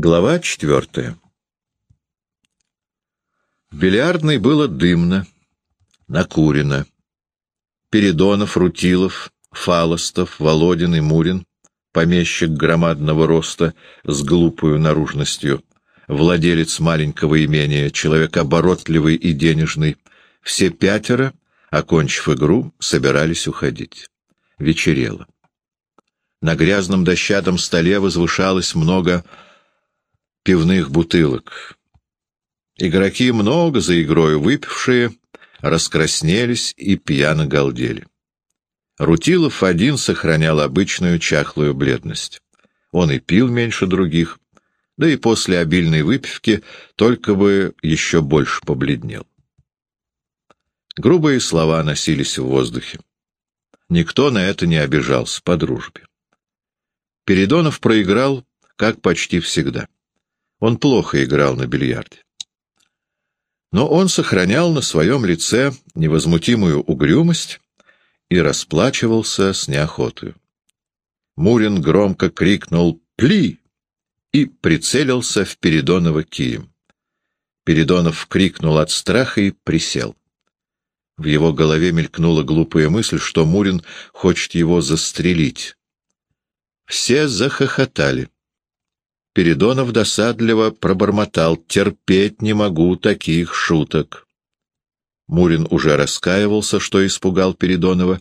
Глава четвертая В бильярдной было дымно, накурено. Передонов, Рутилов, Фалостов, Володин и Мурин, помещик громадного роста с глупою наружностью, владелец маленького имения, человек оборотливый и денежный, все пятеро, окончив игру, собирались уходить. Вечерело. На грязном дощатом столе возвышалось много пивных бутылок. Игроки, много за игрою выпившие, раскраснелись и пьяно галдели. Рутилов один сохранял обычную чахлую бледность. Он и пил меньше других, да и после обильной выпивки только бы еще больше побледнел. Грубые слова носились в воздухе. Никто на это не обижался по дружбе. Передонов проиграл, как почти всегда. Он плохо играл на бильярде. Но он сохранял на своем лице невозмутимую угрюмость и расплачивался с неохотою. Мурин громко крикнул «Пли!» и прицелился в Передонова кием. Передонов крикнул от страха и присел. В его голове мелькнула глупая мысль, что Мурин хочет его застрелить. Все захохотали. Передонов досадливо пробормотал «Терпеть не могу таких шуток». Мурин уже раскаивался, что испугал Передонова.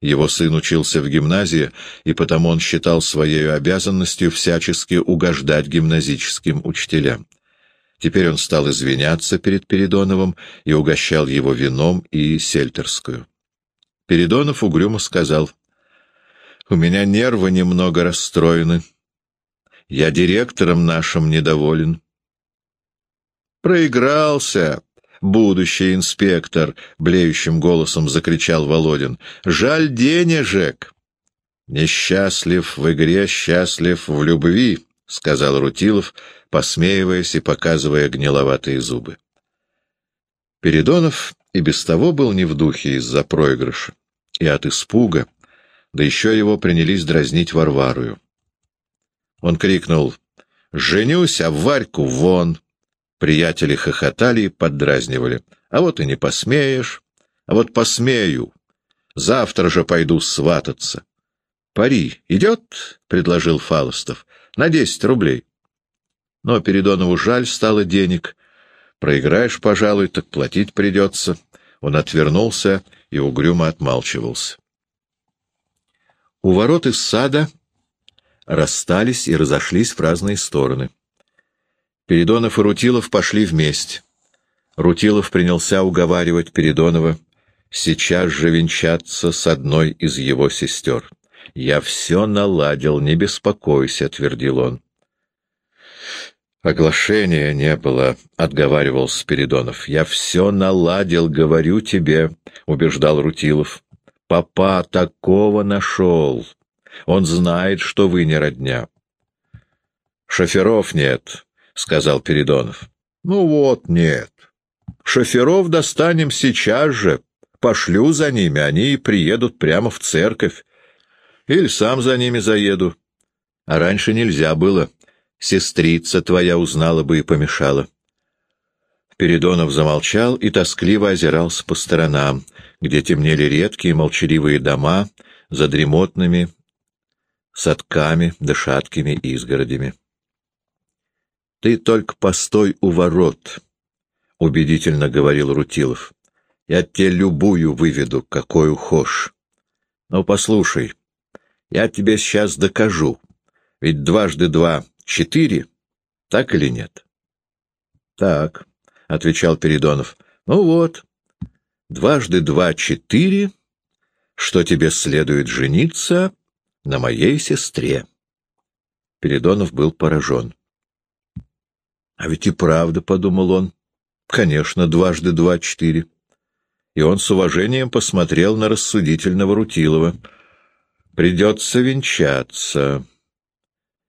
Его сын учился в гимназии, и потому он считал своей обязанностью всячески угождать гимназическим учителям. Теперь он стал извиняться перед Передоновым и угощал его вином и сельтерскую. Передонов угрюмо сказал, «У меня нервы немного расстроены». Я директором нашим недоволен. Проигрался, будущий инспектор, блеющим голосом закричал Володин. Жаль денежек. Несчастлив в игре, счастлив в любви, сказал Рутилов, посмеиваясь и показывая гниловатые зубы. Передонов и без того был не в духе из-за проигрыша, и от испуга, да еще его принялись дразнить Варварую. Он крикнул «Женюсь, а Варьку вон!» Приятели хохотали и поддразнивали. «А вот и не посмеешь, а вот посмею. Завтра же пойду свататься». «Пари идет?» — предложил Фалостов. «На десять рублей». Но Передонову жаль стало денег. Проиграешь, пожалуй, так платить придется. Он отвернулся и угрюмо отмалчивался. У ворот из сада расстались и разошлись в разные стороны. Передонов и Рутилов пошли вместе. Рутилов принялся уговаривать Передонова сейчас же венчаться с одной из его сестер. «Я все наладил, не беспокойся», — твердил он. «Оглашения не было», — отговаривал Спиридонов. «Я все наладил, говорю тебе», — убеждал Рутилов. «Папа такого нашел. Он знает, что вы не родня. — Шоферов нет, — сказал Передонов. — Ну вот, нет. Шоферов достанем сейчас же. Пошлю за ними, они приедут прямо в церковь. Или сам за ними заеду. А раньше нельзя было. Сестрица твоя узнала бы и помешала. Передонов замолчал и тоскливо озирался по сторонам, где темнели редкие молчаливые дома за дремотными садками да шаткими изгородями. — Ты только постой у ворот, — убедительно говорил Рутилов. — Я тебе любую выведу, какую хошь. Но послушай, я тебе сейчас докажу, ведь дважды два — четыре, так или нет? — Так, — отвечал Передонов. — Ну вот, дважды два — четыре, что тебе следует жениться на моей сестре. Передонов был поражен. А ведь и правда, — подумал он, — конечно, дважды два — четыре. И он с уважением посмотрел на рассудительного Рутилова. Придется венчаться.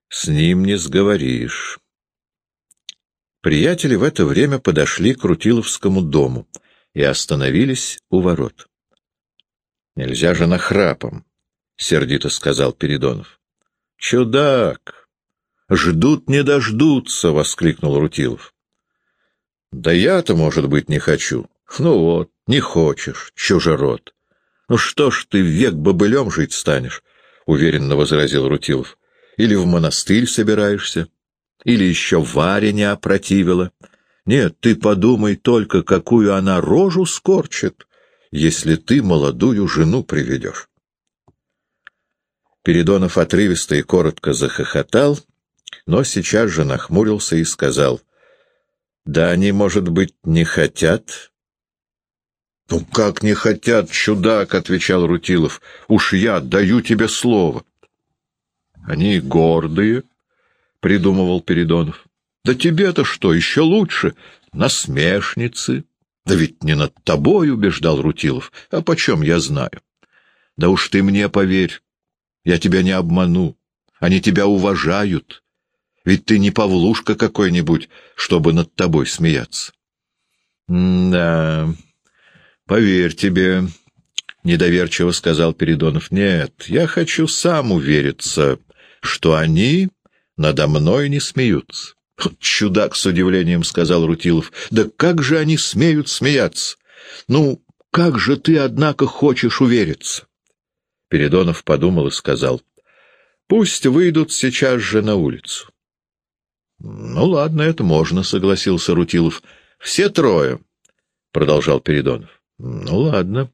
С ним не сговоришь. Приятели в это время подошли к Рутиловскому дому и остановились у ворот. Нельзя же нахрапом. — сердито сказал Передонов. — Чудак! Ждут не дождутся, — воскликнул Рутилов. Да я-то, может быть, не хочу. Ну вот, не хочешь, чужерод. Ну что ж ты век бобылем жить станешь, — уверенно возразил Рутилов. Или в монастырь собираешься, или еще Варя не опротивила. Нет, ты подумай только, какую она рожу скорчит, если ты молодую жену приведешь. Передонов отрывисто и коротко захохотал, но сейчас же нахмурился и сказал, «Да они, может быть, не хотят?» «Ну как не хотят, чудак?» — отвечал Рутилов. «Уж я даю тебе слово». «Они гордые», — придумывал Передонов. «Да тебе-то что, еще лучше? Насмешницы». «Да ведь не над тобой», — убеждал Рутилов. «А почем я знаю?» «Да уж ты мне поверь, я тебя не обману. Они тебя уважают. Ведь ты не Павлушка какой-нибудь, чтобы над тобой смеяться. — Да, поверь тебе, — недоверчиво сказал Передонов. — Нет, я хочу сам увериться, что они надо мной не смеются. — Чудак с удивлением сказал Рутилов. — Да как же они смеют смеяться? Ну, как же ты, однако, хочешь увериться? Передонов подумал и сказал, — Пусть выйдут сейчас же на улицу. — Ну, ладно, это можно, — согласился Рутилов. — Все трое, — продолжал Передонов. — Ну, ладно.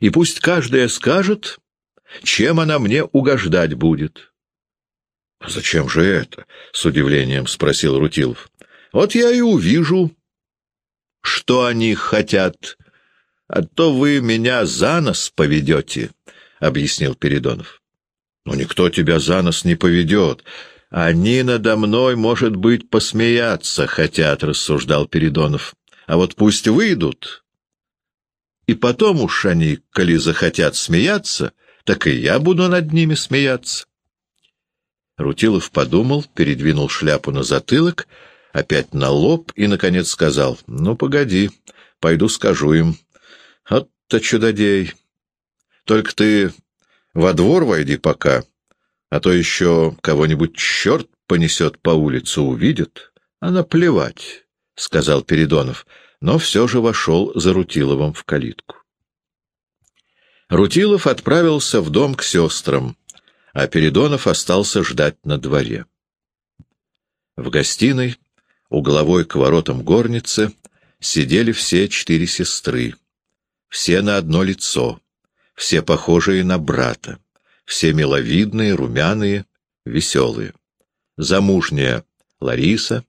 И пусть каждая скажет, чем она мне угождать будет. — а Зачем же это? — с удивлением спросил Рутилов. — Вот я и увижу, что они хотят, а то вы меня за нос поведете. —— объяснил Передонов. — Но никто тебя за нос не поведет. Они надо мной, может быть, посмеяться хотят, — рассуждал Передонов. — А вот пусть выйдут. И потом уж они, коли захотят смеяться, так и я буду над ними смеяться. Рутилов подумал, передвинул шляпу на затылок, опять на лоб и, наконец, сказал, — Ну, погоди, пойду скажу им. Вот-то чудодей! Только ты во двор войди пока, а то еще кого-нибудь черт понесет по улице, увидит. А наплевать, — сказал Передонов, но все же вошел за Рутиловым в калитку. Рутилов отправился в дом к сестрам, а Передонов остался ждать на дворе. В гостиной, угловой к воротам горницы, сидели все четыре сестры, все на одно лицо — все похожие на брата, все миловидные, румяные, веселые. Замужняя Лариса,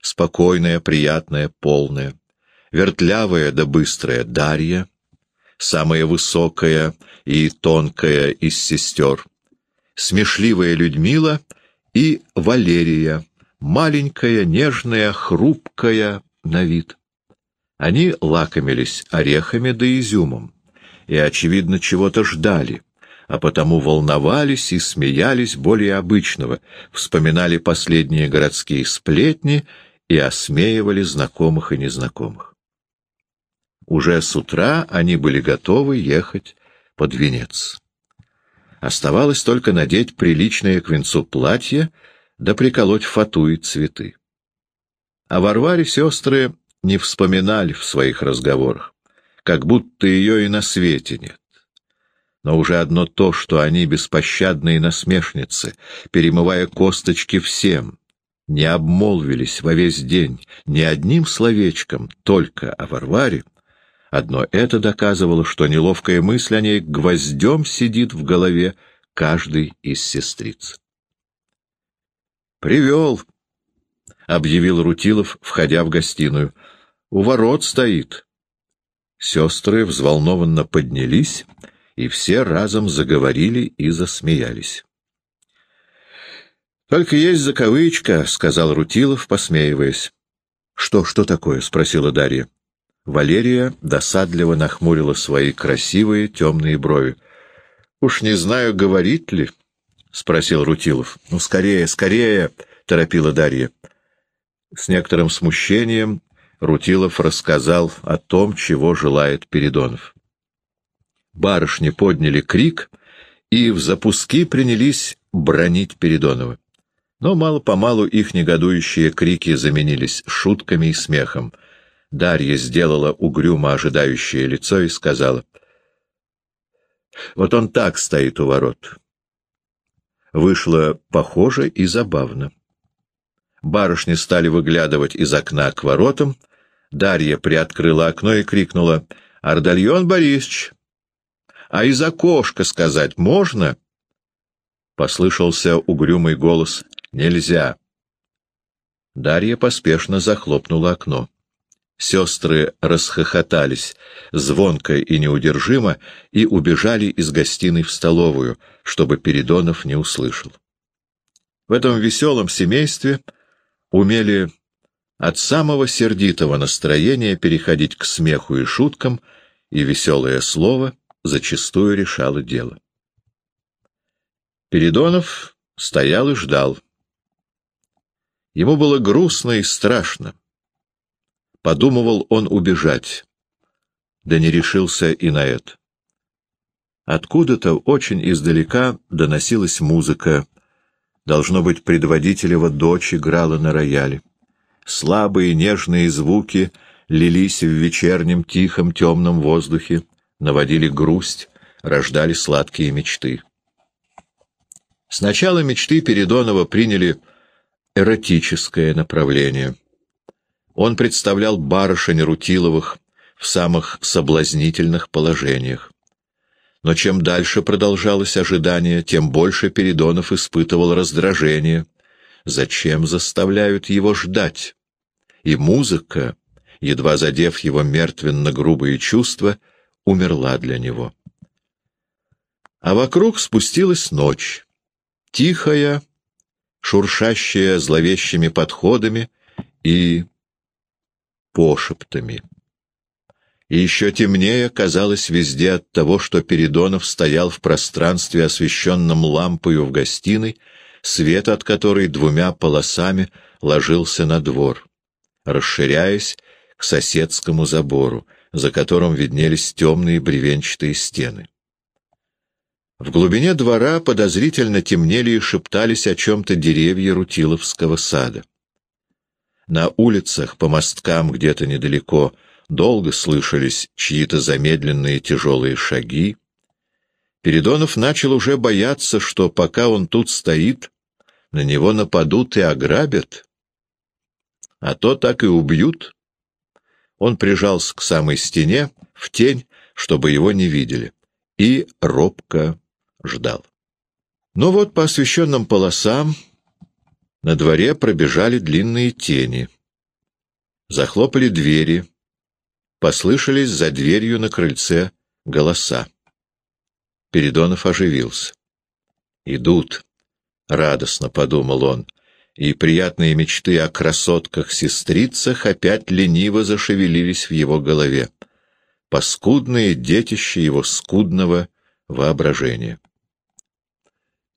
спокойная, приятная, полная, вертлявая да быстрая Дарья, самая высокая и тонкая из сестер, смешливая Людмила и Валерия, маленькая, нежная, хрупкая на вид. Они лакомились орехами да изюмом и, очевидно, чего-то ждали, а потому волновались и смеялись более обычного, вспоминали последние городские сплетни и осмеивали знакомых и незнакомых. Уже с утра они были готовы ехать под венец. Оставалось только надеть приличное к венцу платье да приколоть фату и цветы. А Варваре сестры не вспоминали в своих разговорах как будто ее и на свете нет. Но уже одно то, что они беспощадные насмешницы, перемывая косточки всем, не обмолвились во весь день ни одним словечком, только о Варваре, одно это доказывало, что неловкая мысль о ней гвоздем сидит в голове каждой из сестриц. «Привел», — объявил Рутилов, входя в гостиную. «У ворот стоит». Сестры взволнованно поднялись, и все разом заговорили и засмеялись. «Только есть закавычка», — сказал Рутилов, посмеиваясь. «Что, что такое?» — спросила Дарья. Валерия досадливо нахмурила свои красивые темные брови. «Уж не знаю, говорит ли?» — спросил Рутилов. «Ну, скорее, скорее!» — торопила Дарья. С некоторым смущением Рутилов рассказал о том, чего желает Передонов. Барышни подняли крик и в запуски принялись бронить Передонова. Но мало-помалу их негодующие крики заменились шутками и смехом. Дарья сделала угрюмо ожидающее лицо и сказала, «Вот он так стоит у ворот». Вышло похоже и забавно. Барышни стали выглядывать из окна к воротам. Дарья приоткрыла окно и крикнула, «Ардальон Борисович, а из окошка сказать можно?» Послышался угрюмый голос Нельзя. Дарья поспешно захлопнула окно. Сестры расхохотались, звонко и неудержимо, и убежали из гостиной в столовую, чтобы Передонов не услышал. В этом веселом семействе умели от самого сердитого настроения переходить к смеху и шуткам, и веселое слово зачастую решало дело. Передонов стоял и ждал. Ему было грустно и страшно. Подумывал он убежать, да не решился и на это. Откуда-то очень издалека доносилась музыка. Должно быть, предводителева дочь играла на рояле. Слабые нежные звуки лились в вечернем тихом темном воздухе, наводили грусть, рождали сладкие мечты. Сначала мечты Передонова приняли эротическое направление. Он представлял барышень Рутиловых в самых соблазнительных положениях. Но чем дальше продолжалось ожидание, тем больше Передонов испытывал раздражение. Зачем заставляют его ждать? И музыка, едва задев его мертвенно-грубые чувства, умерла для него. А вокруг спустилась ночь. Тихая, шуршащая зловещими подходами и пошептами. И еще темнее казалось везде от того, что Передонов стоял в пространстве, освещенном лампою в гостиной, свет от которой двумя полосами ложился на двор, расширяясь к соседскому забору, за которым виднелись темные бревенчатые стены. В глубине двора подозрительно темнели и шептались о чем-то деревья Рутиловского сада. На улицах, по мосткам где-то недалеко, долго слышались чьи-то замедленные тяжелые шаги. Передонов начал уже бояться, что пока он тут стоит, на него нападут и ограбят. А то так и убьют. Он прижался к самой стене, в тень, чтобы его не видели, и робко ждал. Но вот по освещенным полосам на дворе пробежали длинные тени. Захлопали двери. Послышались за дверью на крыльце голоса. Передонов оживился. «Идут», — радостно подумал он, и приятные мечты о красотках-сестрицах опять лениво зашевелились в его голове. Паскудные детище его скудного воображения.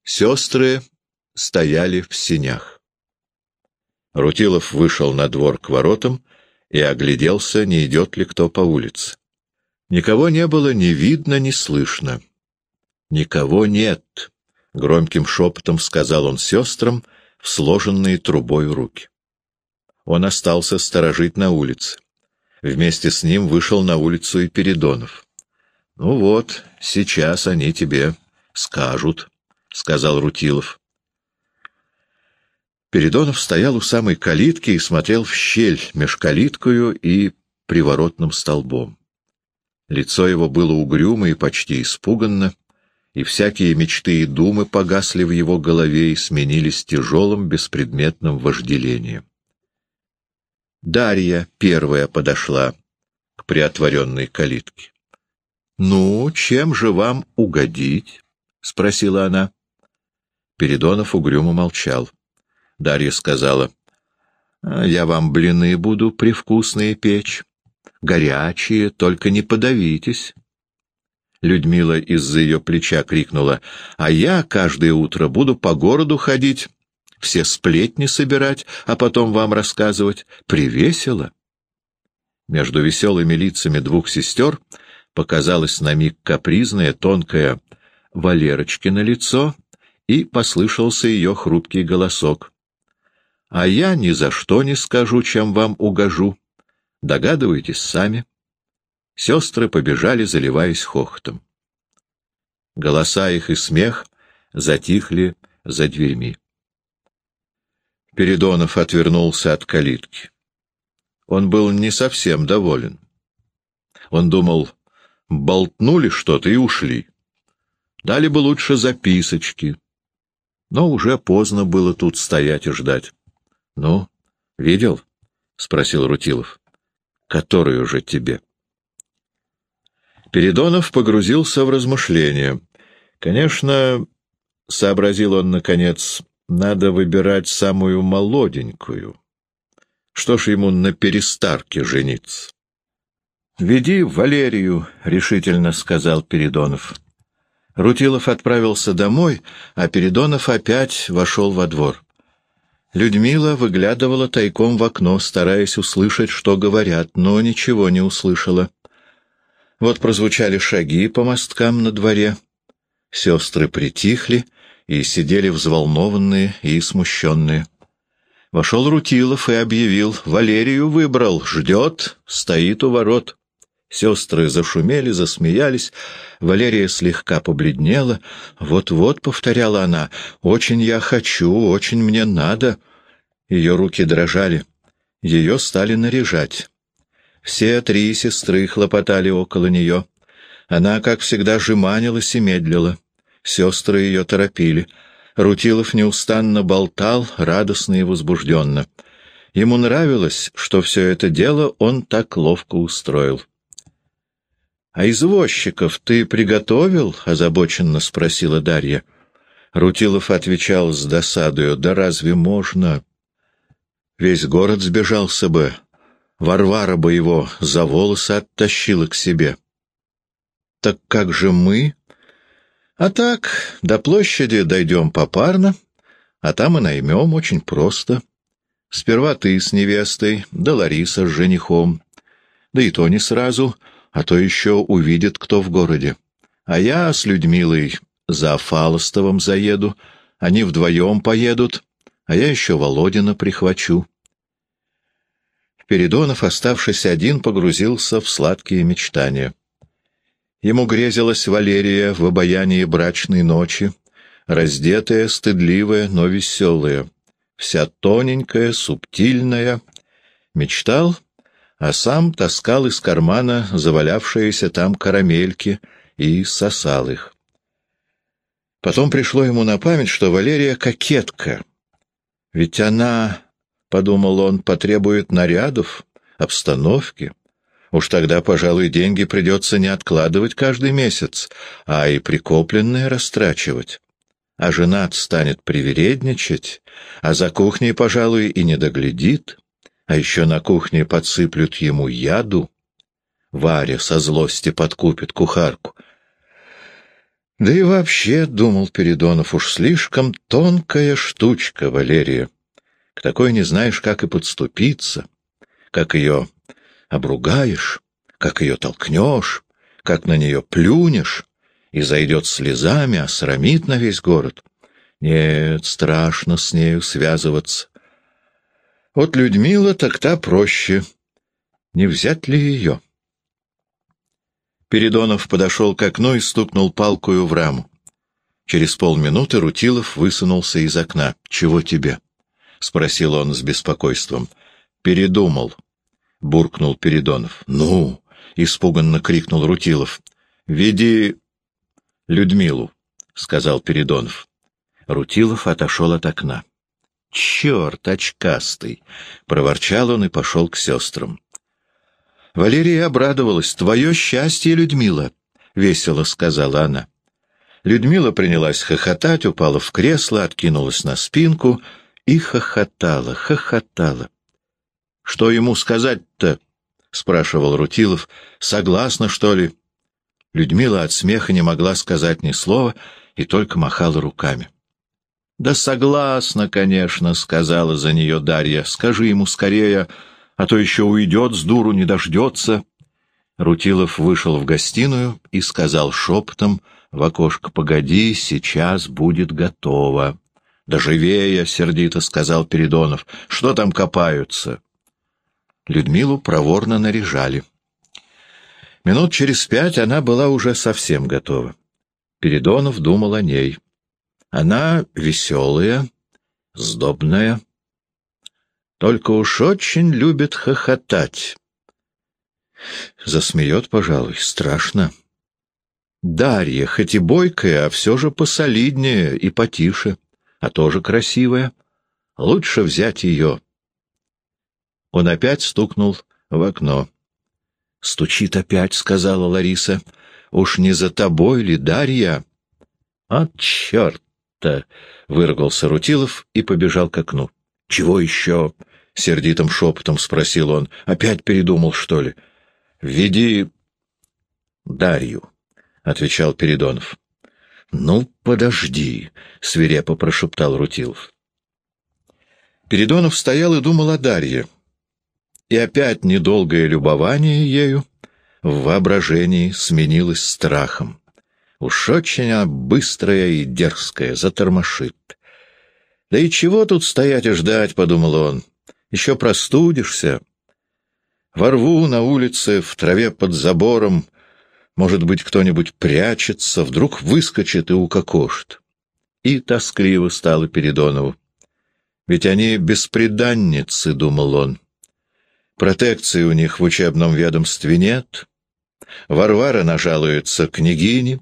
Сестры стояли в синях. Рутилов вышел на двор к воротам и огляделся, не идет ли кто по улице. Никого не было ни видно, ни слышно. «Никого нет», — громким шепотом сказал он сестрам в сложенные трубой руки. Он остался сторожить на улице. Вместе с ним вышел на улицу и Передонов. «Ну вот, сейчас они тебе скажут». — сказал Рутилов. Передонов стоял у самой калитки и смотрел в щель меж калиткою и приворотным столбом. Лицо его было угрюмо и почти испуганно, и всякие мечты и думы погасли в его голове и сменились тяжелым беспредметным вожделением. Дарья первая подошла к приотворенной калитке. — Ну, чем же вам угодить? — спросила она. Передонов угрюмо молчал. Дарья сказала, «А «Я вам блины буду привкусные печь. Горячие, только не подавитесь». Людмила из-за ее плеча крикнула, «А я каждое утро буду по городу ходить, все сплетни собирать, а потом вам рассказывать. Привесело». Между веселыми лицами двух сестер показалось на миг капризное, тонкое Валерочкино лицо и послышался ее хрупкий голосок. а я ни за что не скажу, чем вам угожу. Догадываетесь сами. Сестры побежали, заливаясь хохотом. Голоса их и смех затихли за дверьми. Передонов отвернулся от калитки. Он был не совсем доволен. Он думал, болтнули что-то и ушли. Дали бы лучше записочки. Но уже поздно было тут стоять и ждать. — Ну, видел? — спросил Рутилов. — Которую же тебе? Передонов погрузился в размышления. Конечно, — сообразил он наконец, — надо выбирать самую молоденькую. Что ж ему на перестарке жениться? — Веди Валерию, — решительно сказал Передонов. Рутилов отправился домой, а Передонов опять вошел во двор. Людмила выглядывала тайком в окно, стараясь услышать, что говорят, но ничего не услышала. Вот прозвучали шаги по мосткам на дворе. Сестры притихли и сидели взволнованные и смущенные. Вошел Рутилов и объявил, Валерию выбрал, ждет, стоит у ворот. Сестры зашумели, засмеялись. Валерия слегка побледнела. «Вот-вот», — повторяла она, — «очень я хочу, очень мне надо». Ее руки дрожали. Ее стали наряжать. Все три сестры хлопотали около нее. Она, как всегда, жеманилась и медлила. Сестры ее торопили. Рутилов неустанно болтал, радостно и возбужденно. Ему нравилось, что все это дело он так ловко устроил. «А извозчиков ты приготовил?» — озабоченно спросила Дарья. Рутилов отвечал с досадою. «Да разве можно?» Весь город сбежался бы. Варвара бы его за волосы оттащила к себе. «Так как же мы?» «А так, до площади дойдем попарно, а там и наймем очень просто. Сперва ты с невестой, да Лариса с женихом. Да и то не сразу» а то еще увидит кто в городе. А я с Людмилой за Фалостовым заеду, они вдвоем поедут, а я еще Володина прихвачу. Передонов, оставшись один, погрузился в сладкие мечтания. Ему грезилась Валерия в обаянии брачной ночи, раздетая, стыдливая, но веселая, вся тоненькая, субтильная. Мечтал а сам таскал из кармана завалявшиеся там карамельки и сосал их. Потом пришло ему на память, что Валерия кокетка. Ведь она, — подумал он, — потребует нарядов, обстановки. Уж тогда, пожалуй, деньги придется не откладывать каждый месяц, а и прикопленные растрачивать. А женат станет привередничать, а за кухней, пожалуй, и не доглядит а еще на кухне подсыплют ему яду. Варя со злости подкупит кухарку. Да и вообще, — думал Передонов, — уж слишком тонкая штучка, Валерия. К такой не знаешь, как и подступиться, как ее обругаешь, как ее толкнешь, как на нее плюнешь, и зайдет слезами, осрамит на весь город. Нет, страшно с нею связываться. Вот Людмила так та проще. Не взять ли ее? Передонов подошел к окну и стукнул палкою в раму. Через полминуты Рутилов высунулся из окна. «Чего тебе?» — спросил он с беспокойством. «Передумал», — буркнул Передонов. «Ну!» — испуганно крикнул Рутилов. «Веди Людмилу», — сказал Передонов. Рутилов отошел от окна. «Черт, очкастый!» — проворчал он и пошел к сестрам. Валерия обрадовалась. «Твое счастье, Людмила!» — весело сказала она. Людмила принялась хохотать, упала в кресло, откинулась на спинку и хохотала, хохотала. «Что ему сказать-то?» — спрашивал Рутилов. «Согласна, что ли?» Людмила от смеха не могла сказать ни слова и только махала руками. «Да согласна, конечно», — сказала за нее Дарья. «Скажи ему скорее, а то еще уйдет, с дуру не дождется». Рутилов вышел в гостиную и сказал шепотом в окошко «Погоди, сейчас будет готово». «Да живее!» — сердито сказал Передонов. «Что там копаются?» Людмилу проворно наряжали. Минут через пять она была уже совсем готова. Передонов думал о ней. Она веселая, сдобная, только уж очень любит хохотать. Засмеет, пожалуй, страшно. Дарья, хоть и бойкая, а все же посолиднее и потише, а тоже красивая. Лучше взять ее. Он опять стукнул в окно. «Стучит опять», — сказала Лариса. «Уж не за тобой ли, Дарья?» «От черта!» — выругался Рутилов и побежал к окну. «Чего еще?» — сердитым шепотом спросил он. «Опять передумал, что ли?» «Веди Дарью», — отвечал Передонов. «Ну, подожди», — свирепо прошептал Рутилов. Передонов стоял и думал о Дарье. И опять недолгое любование ею в воображении сменилось страхом. Уж очень она быстрая и дерзкая, затормошит. «Да и чего тут стоять и ждать?» — подумал он. «Еще простудишься. Во рву на улице, в траве под забором, может быть, кто-нибудь прячется, вдруг выскочит и укокошит». И тоскливо стало Передонову. «Ведь они беспреданницы», — думал он. «Протекции у них в учебном ведомстве нет. Варвара нажалуется княгине,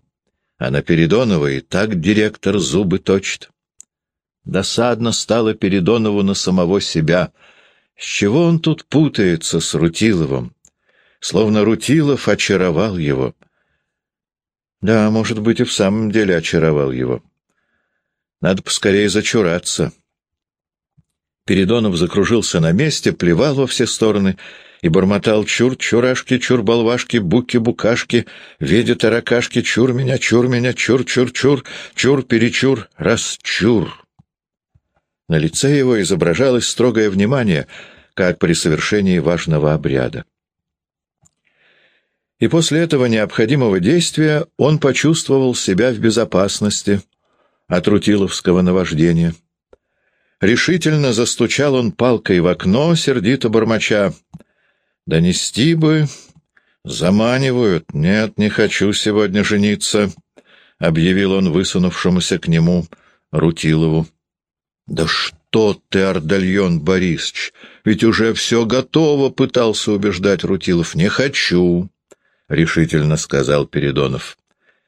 а на Передонова и так директор зубы точит. Досадно стало Передонову на самого себя. С чего он тут путается с Рутиловым? Словно Рутилов очаровал его. Да, может быть, и в самом деле очаровал его. Надо поскорее зачураться. Передонов закружился на месте, плевал во все стороны и бормотал «Чур, чурашки, чур, болвашки, буки, букашки, веди таракашки, чур меня, чур меня, чур, чур, чур, чур, перечур, раз, чур». На лице его изображалось строгое внимание, как при совершении важного обряда. И после этого необходимого действия он почувствовал себя в безопасности от рутиловского наваждения. Решительно застучал он палкой в окно, сердито бормоча. «Донести бы... Заманивают. Нет, не хочу сегодня жениться», — объявил он высунувшемуся к нему Рутилову. «Да что ты, Ардальон Борисович, ведь уже все готово», — пытался убеждать Рутилов. «Не хочу», — решительно сказал Передонов.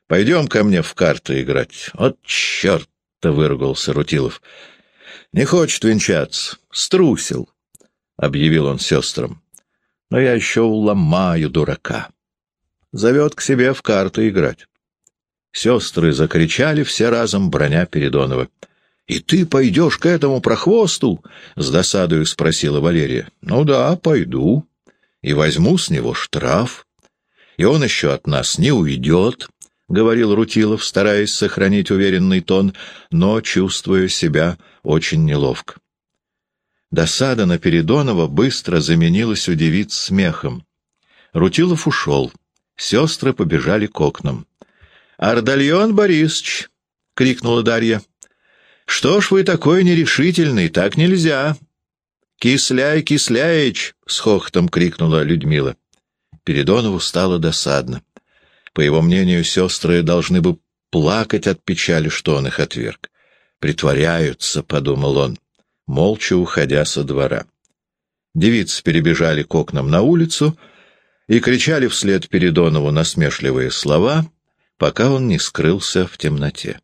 «Пойдем ко мне в карты играть». «От черта!» — выругался Рутилов. «Не хочет венчаться. Струсил», — объявил он сестрам. «Но я еще уломаю дурака». Зовет к себе в карты играть. Сестры закричали все разом, броня Передонова. «И ты пойдешь к этому прохвосту?» — с досадою спросила Валерия. «Ну да, пойду. И возьму с него штраф. И он еще от нас не уйдет», — говорил Рутилов, стараясь сохранить уверенный тон, но чувствуя себя очень неловко. Досада на Передонова быстро заменилась у девиц смехом. Рутилов ушел. Сестры побежали к окнам. «Ардальон Борисович!» — крикнула Дарья. «Что ж вы такой нерешительный? Так нельзя!» «Кисляй, Кисляич!» — с хохотом крикнула Людмила. Передонову стало досадно. По его мнению, сестры должны бы плакать от печали, что он их отверг. «Притворяются», — подумал он, молча уходя со двора. Девицы перебежали к окнам на улицу и кричали вслед Передонову насмешливые слова, пока он не скрылся в темноте.